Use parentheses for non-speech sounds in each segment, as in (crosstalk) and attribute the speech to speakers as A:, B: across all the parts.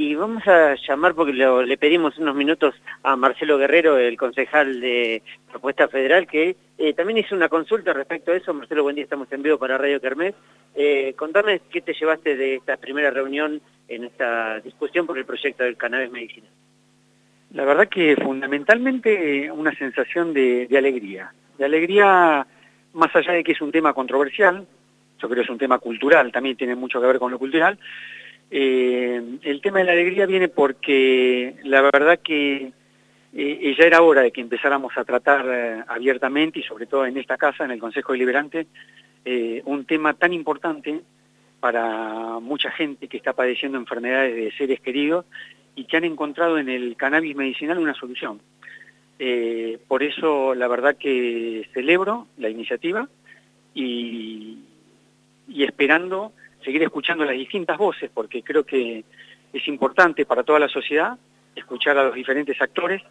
A: Y vamos a llamar, porque le pedimos unos minutos a Marcelo Guerrero, el concejal de Propuesta Federal, que eh, también hizo una consulta respecto a eso. Marcelo, buen día, estamos en vivo para Radio Kermés. Eh, contame qué te llevaste de esta primera reunión en esta discusión por el proyecto del cannabis medicinal.
B: La verdad que fundamentalmente una sensación de, de alegría. De alegría, más allá de que es un tema controversial, yo creo que es un tema cultural, también tiene mucho que ver con lo cultural, eh, el tema de la alegría viene porque la verdad que eh, ya era hora de que empezáramos a tratar eh, abiertamente y sobre todo en esta casa, en el Consejo Deliberante, un tema tan importante para mucha gente que está padeciendo enfermedades de seres queridos y que han encontrado en el cannabis medicinal una solución. por eso la verdad que celebro la iniciativa y esperando seguir escuchando las distintas voces, porque creo que es importante para toda la sociedad escuchar a los diferentes actores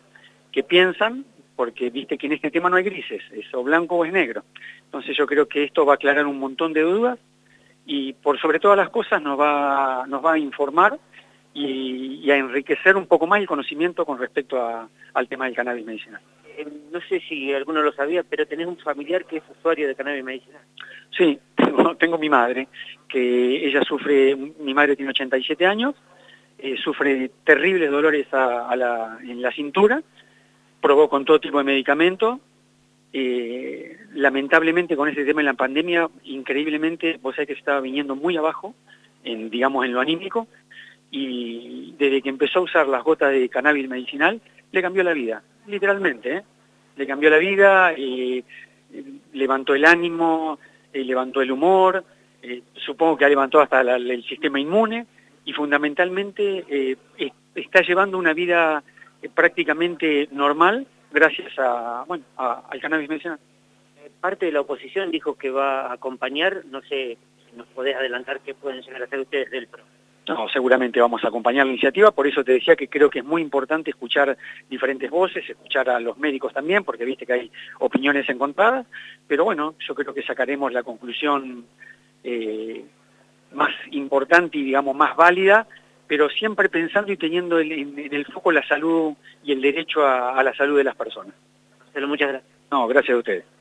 B: que piensan, porque viste que en este tema no hay grises, es o blanco o es negro. Entonces yo creo que esto va a aclarar un montón de dudas y por sobre todas las cosas nos va, nos va a informar y, a enriquecer un poco más el conocimiento con respecto al tema del cannabis medicinal.
A: Eh, no sé si alguno lo sabía, pero tenés un familiar que es usuario de cannabis medicinal.
B: Sí, (laughs) tengo, mi madre, que ella sufre, mi madre tiene 87 años, eh, sufre terribles dolores en la cintura, probó con todo tipo de medicamentos, eh, lamentablemente con ese tema en la pandemia, increíblemente, vos sabés que estaba viniendo muy abajo, en, digamos en lo anímico, y desde que empezó a usar las gotas de cannabis medicinal, le cambió la vida, literalmente, ¿eh? le cambió la vida, eh, levantó el ánimo, eh, levantó el humor, eh, supongo que ha levantado hasta el sistema inmune y fundamentalmente eh, está llevando una vida prácticamente normal gracias a, bueno, al cannabis medicinal.
A: Parte de la oposición dijo que va a acompañar, no sé si nos podés adelantar qué pueden llegar a hacer ustedes del PRO.
B: No, seguramente vamos a acompañar la iniciativa, por eso te decía que creo que es muy importante escuchar diferentes voces, escuchar a los médicos también, porque viste que hay opiniones encontradas, pero bueno, yo creo que sacaremos la conclusión eh, más importante y digamos más válida, pero siempre pensando y teniendo en, el foco la salud y el derecho a, a la salud de las personas.
A: Muchas gracias.
B: No, gracias a ustedes.